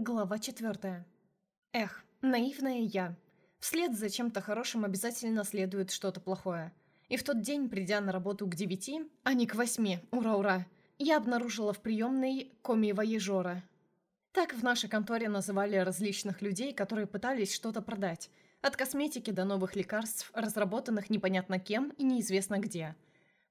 Глава четвертая. Эх, наивная я. Вслед за чем-то хорошим обязательно следует что-то плохое. И в тот день, придя на работу к девяти, а не к восьми, ура-ура, я обнаружила в приемной коми-воежора. Так в нашей конторе называли различных людей, которые пытались что-то продать. От косметики до новых лекарств, разработанных непонятно кем и неизвестно где –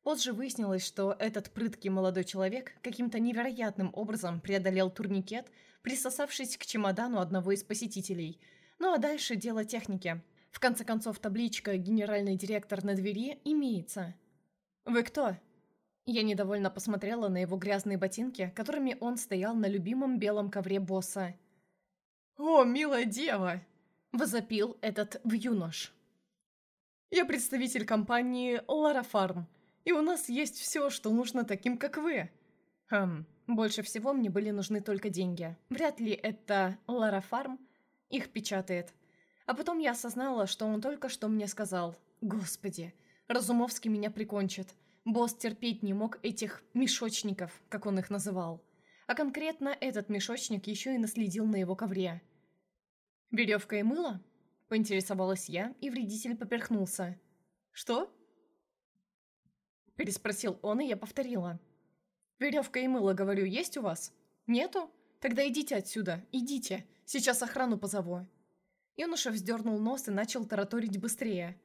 Позже выяснилось, что этот прыткий молодой человек каким-то невероятным образом преодолел турникет, присосавшись к чемодану одного из посетителей. Ну а дальше дело техники. В конце концов, табличка «Генеральный директор» на двери имеется. «Вы кто?» Я недовольно посмотрела на его грязные ботинки, которыми он стоял на любимом белом ковре босса. «О, милая дева!» – возопил этот вьюнош. «Я представитель компании «Лара Фарм», и у нас есть все, что нужно таким, как вы. Хм, больше всего мне были нужны только деньги. Вряд ли это Лара Фарм их печатает. А потом я осознала, что он только что мне сказал. Господи, Разумовский меня прикончит. Босс терпеть не мог этих мешочников, как он их называл. А конкретно этот мешочник еще и наследил на его ковре. «Веревка и мыло?» – поинтересовалась я, и вредитель поперхнулся. «Что?» Переспросил он, и я повторила. «Веревка и мыло, говорю, есть у вас? Нету? Тогда идите отсюда, идите. Сейчас охрану позову». Юноша вздернул нос и начал тараторить быстрее.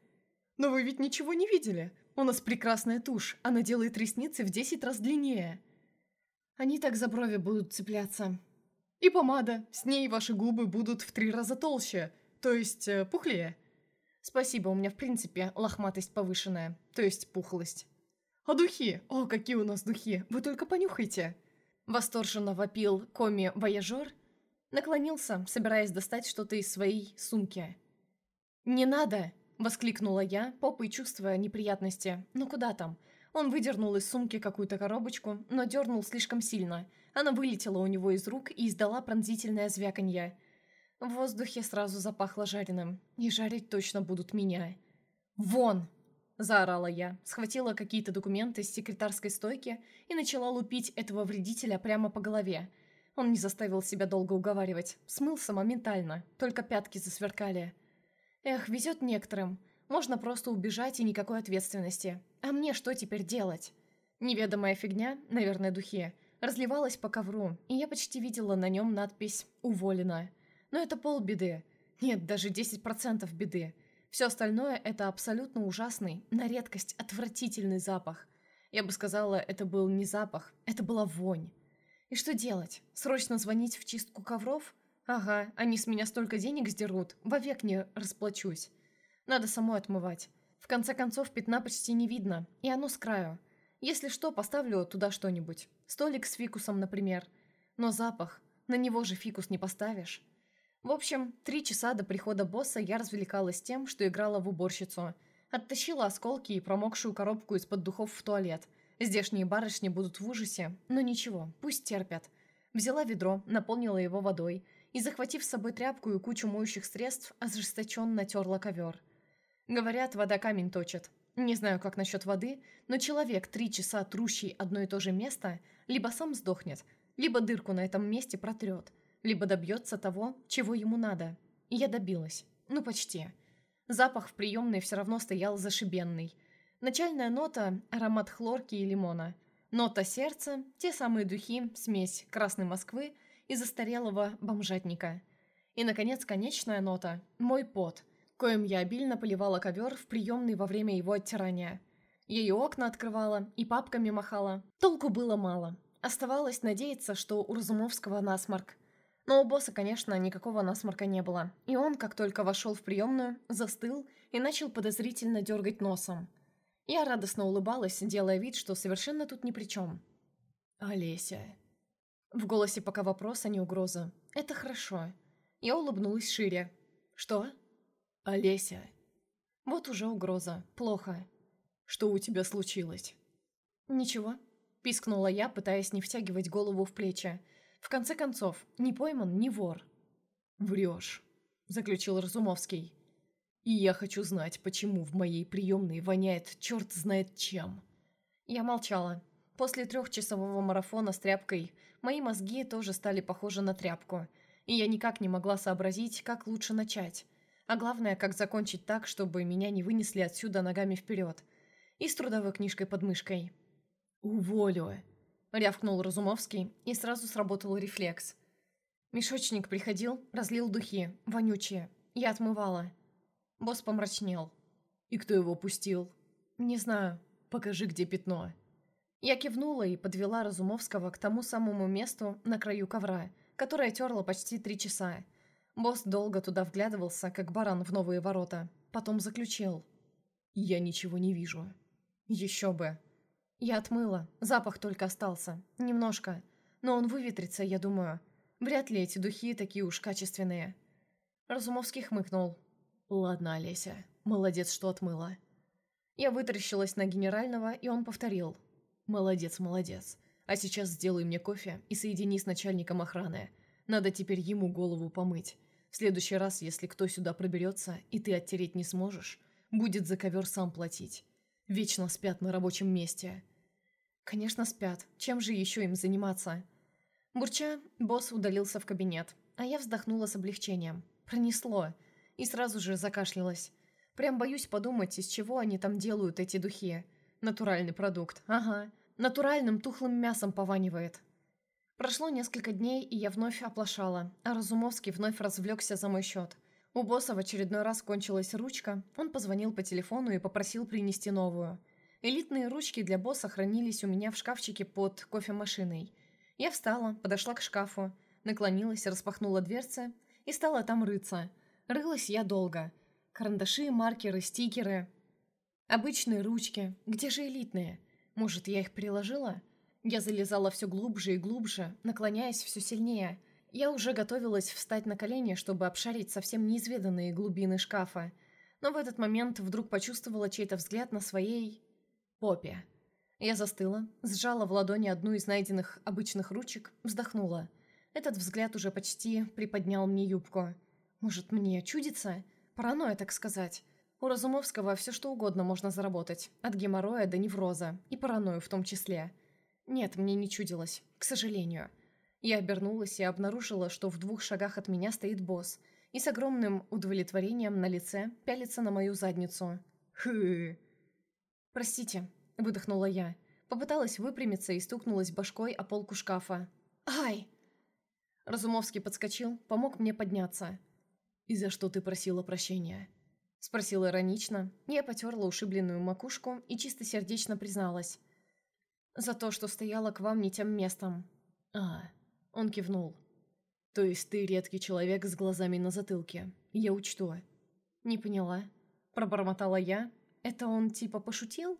«Но вы ведь ничего не видели. У нас прекрасная тушь, она делает ресницы в десять раз длиннее». «Они так за брови будут цепляться». «И помада. С ней ваши губы будут в три раза толще, то есть э, пухлее». «Спасибо, у меня в принципе лохматость повышенная, то есть пухлость». «А духи? О, какие у нас духи! Вы только понюхайте!» Восторженно вопил коми-вояжер, наклонился, собираясь достать что-то из своей сумки. «Не надо!» – воскликнула я, попой чувствуя неприятности. «Ну куда там?» Он выдернул из сумки какую-то коробочку, но дернул слишком сильно. Она вылетела у него из рук и издала пронзительное звяканье. В воздухе сразу запахло жареным. И жарить точно будут меня. «Вон!» Заорала я, схватила какие-то документы с секретарской стойки и начала лупить этого вредителя прямо по голове. Он не заставил себя долго уговаривать, смылся моментально, только пятки засверкали. Эх, везет некоторым. Можно просто убежать и никакой ответственности. А мне что теперь делать? Неведомая фигня, наверное, духи, разливалась по ковру, и я почти видела на нем надпись «Уволена». Но это полбеды. Нет, даже 10% беды. Все остальное – это абсолютно ужасный, на редкость отвратительный запах. Я бы сказала, это был не запах, это была вонь. И что делать? Срочно звонить в чистку ковров? Ага, они с меня столько денег сдерут, вовек не расплачусь. Надо самой отмывать. В конце концов, пятна почти не видно, и оно с краю. Если что, поставлю туда что-нибудь. Столик с фикусом, например. Но запах, на него же фикус не поставишь. В общем, три часа до прихода босса я развлекалась тем, что играла в уборщицу. Оттащила осколки и промокшую коробку из-под духов в туалет. Здешние барышни будут в ужасе, но ничего, пусть терпят. Взяла ведро, наполнила его водой и, захватив с собой тряпку и кучу моющих средств, ожесточенно терла ковер. Говорят, вода камень точит. Не знаю, как насчет воды, но человек, три часа трущий одно и то же место, либо сам сдохнет, либо дырку на этом месте протрет – либо добьется того, чего ему надо. И я добилась. Ну, почти. Запах в приемной все равно стоял зашибенный. Начальная нота – аромат хлорки и лимона. Нота сердца – те самые духи, смесь Красной Москвы и застарелого бомжатника. И, наконец, конечная нота – мой пот, коим я обильно поливала ковер в приемной во время его оттирания. Ее окна открывала и папками махала. Толку было мало. Оставалось надеяться, что у Разумовского насморк – но у босса, конечно, никакого насморка не было. И он, как только вошел в приемную, застыл и начал подозрительно дергать носом. Я радостно улыбалась, делая вид, что совершенно тут ни при чем. «Олеся». В голосе пока вопрос, а не угроза. «Это хорошо». Я улыбнулась шире. «Что?» «Олеся». Вот уже угроза. Плохо. «Что у тебя случилось?» «Ничего», – пискнула я, пытаясь не втягивать голову в плечи. В конце концов, не пойман, не вор. «Врешь», — заключил Разумовский. «И я хочу знать, почему в моей приемной воняет черт знает чем». Я молчала. После трехчасового марафона с тряпкой мои мозги тоже стали похожи на тряпку. И я никак не могла сообразить, как лучше начать. А главное, как закончить так, чтобы меня не вынесли отсюда ногами вперед. И с трудовой книжкой под мышкой. «Уволю!» — рявкнул Разумовский, и сразу сработал рефлекс. Мешочник приходил, разлил духи, вонючие. Я отмывала. Босс помрачнел. «И кто его пустил?» «Не знаю. Покажи, где пятно». Я кивнула и подвела Разумовского к тому самому месту на краю ковра, которое терла почти три часа. Босс долго туда вглядывался, как баран в новые ворота. Потом заключил. «Я ничего не вижу». «Еще бы». Я отмыла. Запах только остался. Немножко. Но он выветрится, я думаю. Вряд ли эти духи такие уж качественные. Разумовский хмыкнул. «Ладно, Олеся. Молодец, что отмыла». Я вытаращилась на генерального, и он повторил. «Молодец, молодец. А сейчас сделай мне кофе и соедини с начальником охраны. Надо теперь ему голову помыть. В следующий раз, если кто сюда проберется, и ты оттереть не сможешь, будет за ковер сам платить. Вечно спят на рабочем месте». «Конечно спят. Чем же еще им заниматься?» Бурча, босс удалился в кабинет, а я вздохнула с облегчением. Пронесло. И сразу же закашлялась. Прям боюсь подумать, из чего они там делают эти духи. Натуральный продукт, ага. Натуральным тухлым мясом пованивает. Прошло несколько дней, и я вновь оплошала, а Разумовский вновь развлекся за мой счет. У босса в очередной раз кончилась ручка, он позвонил по телефону и попросил принести новую. Элитные ручки для босса хранились у меня в шкафчике под кофемашиной. Я встала, подошла к шкафу, наклонилась, распахнула дверцы и стала там рыться. Рылась я долго. Карандаши, маркеры, стикеры. Обычные ручки. Где же элитные? Может, я их приложила? Я залезала все глубже и глубже, наклоняясь все сильнее. Я уже готовилась встать на колени, чтобы обшарить совсем неизведанные глубины шкафа. Но в этот момент вдруг почувствовала чей-то взгляд на своей... попе. Я застыла, сжала в ладони одну из найденных обычных ручек, вздохнула. Этот взгляд уже почти приподнял мне юбку. Может, мне чудится? Паранойя, так сказать. У Разумовского все что угодно можно заработать. От геморроя до невроза. И паранойю в том числе. Нет, мне не чудилось. К сожалению. Я обернулась и обнаружила, что в двух шагах от меня стоит босс. И с огромным удовлетворением на лице пялится на мою задницу. Хы. Простите, выдохнула я. Попыталась выпрямиться и стукнулась башкой о полку шкафа. «Ай!» Разумовский подскочил, помог мне подняться. «И за что ты просила прощения?» Спросила иронично. Я потерла ушибленную макушку и чисто сердечно призналась. «За то, что стояла к вам не тем местом». «А...» Он кивнул. «То есть ты редкий человек с глазами на затылке. Я учту». «Не поняла». Пробормотала я. «Это он типа пошутил?»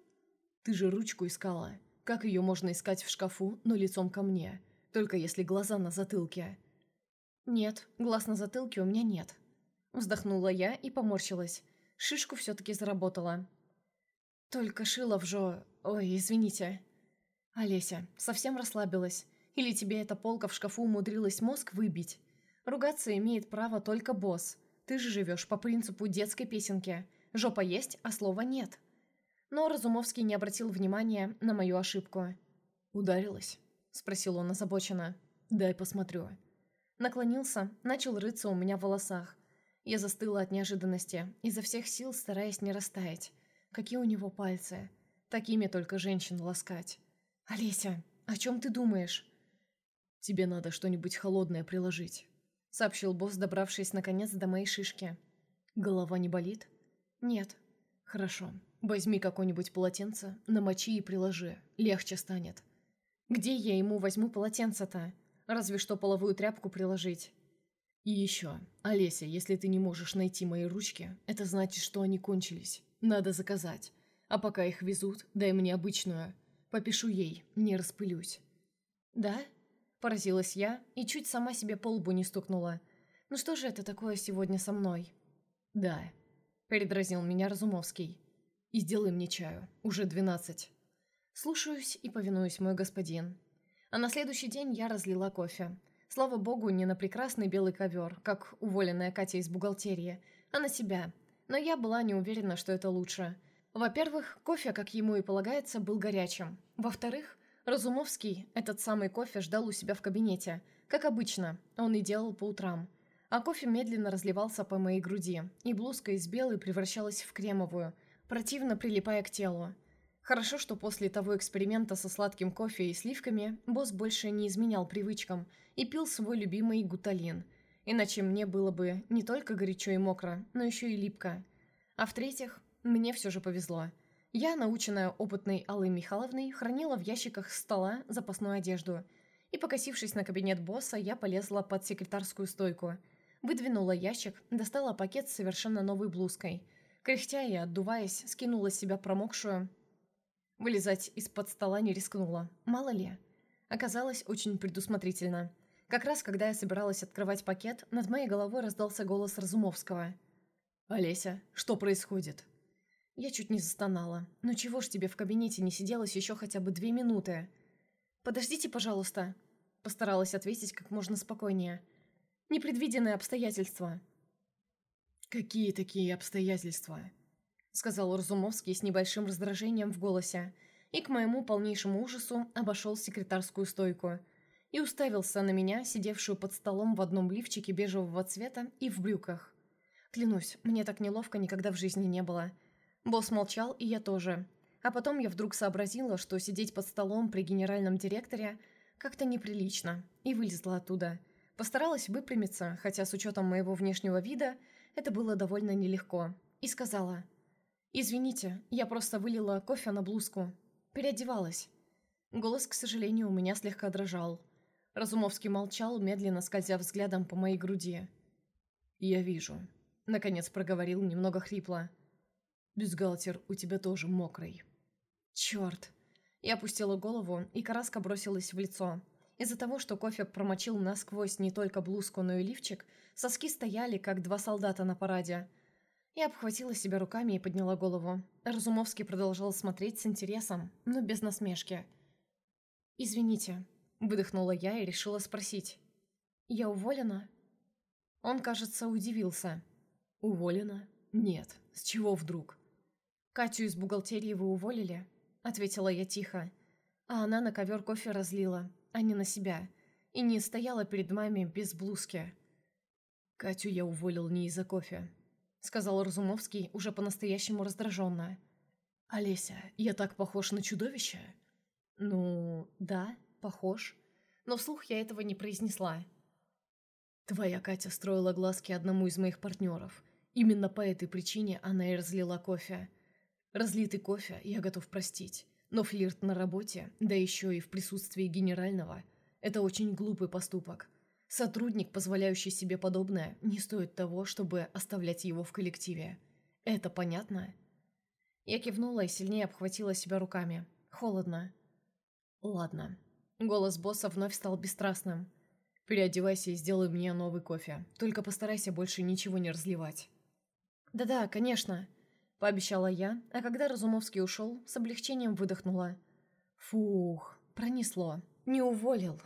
«Ты же ручку искала. Как ее можно искать в шкафу, но лицом ко мне? Только если глаза на затылке». «Нет, глаз на затылке у меня нет». Вздохнула я и поморщилась. Шишку все-таки заработала. «Только шила в жо... Ой, извините». «Олеся, совсем расслабилась. Или тебе эта полка в шкафу умудрилась мозг выбить? Ругаться имеет право только босс. Ты же живешь по принципу детской песенки. Жопа есть, а слова нет». Но Разумовский не обратил внимания на мою ошибку. «Ударилась?» – спросил он озабоченно. «Дай посмотрю». Наклонился, начал рыться у меня в волосах. Я застыла от неожиданности, изо всех сил стараясь не растаять. Какие у него пальцы. Такими только женщин ласкать. «Олеся, о чем ты думаешь?» «Тебе надо что-нибудь холодное приложить», — сообщил босс, добравшись наконец до моей шишки. «Голова не болит?» «Нет». «Хорошо. Возьми какое-нибудь полотенце, намочи и приложи. Легче станет. Где я ему возьму полотенце-то? Разве что половую тряпку приложить. И еще, Олеся, если ты не можешь найти мои ручки, это значит, что они кончились. Надо заказать. А пока их везут, дай мне обычную. Попишу ей, не распылюсь. Да? Поразилась я и чуть сама себе по лбу не стукнула. Ну что же это такое сегодня со мной? Да, передразнил меня Разумовский. И сделай мне чаю. Уже двенадцать. Слушаюсь и повинуюсь, мой господин. А на следующий день я разлила кофе. Слава богу, не на прекрасный белый ковер, как уволенная Катя из бухгалтерии, а на себя. Но я была не уверена, что это лучше. Во-первых, кофе, как ему и полагается, был горячим. Во-вторых, Разумовский этот самый кофе ждал у себя в кабинете, Как обычно, он и делал по утрам. А кофе медленно разливался по моей груди, и блузка из белой превращалась в кремовую, противно прилипая к телу. Хорошо, что после того эксперимента со сладким кофе и сливками босс больше не изменял привычкам и пил свой любимый гуталин. Иначе мне было бы не только горячо и мокро, но еще и липко. А в-третьих, мне все же повезло. Я, наученная опытной Аллой Михайловной, хранила в ящиках стола запасную одежду. И, покосившись на кабинет босса, я полезла под секретарскую стойку. Выдвинула ящик, достала пакет с совершенно новой блузкой. Кряхтя и отдуваясь, скинула с себя промокшую, Вылезать из-под стола не рискнула. Мало ли. Оказалось очень предусмотрительно. Как раз, когда я собиралась открывать пакет, над моей головой раздался голос Разумовского. «Олеся, что происходит?» Я чуть не застонала. «Ну чего ж тебе в кабинете не сиделось еще хотя бы две минуты?» «Подождите, пожалуйста», — постаралась ответить как можно спокойнее. «Непредвиденные обстоятельства». «Какие такие обстоятельства?» — сказал Разумовский с небольшим раздражением в голосе, и к моему полнейшему ужасу обошел секретарскую стойку и уставился на меня, сидевшую под столом в одном лифчике бежевого цвета и в брюках. Клянусь, мне так неловко никогда в жизни не было. Босс молчал, и я тоже. А потом я вдруг сообразила, что сидеть под столом при генеральном директоре как-то неприлично, и вылезла оттуда. Постаралась выпрямиться, хотя с учетом моего внешнего вида это было довольно нелегко, и сказала – «Извините, я просто вылила кофе на блузку. Переодевалась». Голос, к сожалению, у меня слегка дрожал. Разумовский молчал, медленно скользя взглядом по моей груди. «Я вижу», — наконец проговорил немного хрипло. «Бюстгальтер у тебя тоже мокрый». «Черт!» Я опустила голову, и краска бросилась в лицо. Из-за того, что кофе промочил насквозь не только блузку, но и лифчик, соски стояли, как два солдата на параде — я обхватила себя руками и подняла голову. Разумовский продолжал смотреть с интересом, но без насмешки. «Извините», — выдохнула я и решила спросить. «Я уволена?» Он, кажется, удивился. «Уволена? Нет. С чего вдруг?» «Катю из бухгалтерии вы уволили?» — ответила я тихо. А она на ковер кофе разлила, а не на себя, и не стояла перед мамой без блузки. «Катю я уволил не из-за кофе», сказал Разумовский уже по-настоящему раздраженно. «Олеся, я так похож на чудовище?» «Ну, да, похож. Но вслух я этого не произнесла». «Твоя Катя строила глазки одному из моих партнеров. Именно по этой причине она и разлила кофе. Разлитый кофе я готов простить, но флирт на работе, да еще и в присутствии генерального, это очень глупый поступок. Сотрудник, позволяющий себе подобное, не стоит того, чтобы оставлять его в коллективе. Это понятно? Я кивнула и сильнее обхватила себя руками. Холодно. Ладно. Голос босса вновь стал бесстрастным. Переодевайся и сделай мне новый кофе. Только постарайся больше ничего не разливать. Да-да, конечно. Пообещала я, а когда Разумовский ушел, с облегчением выдохнула. Фух, пронесло. Не уволил.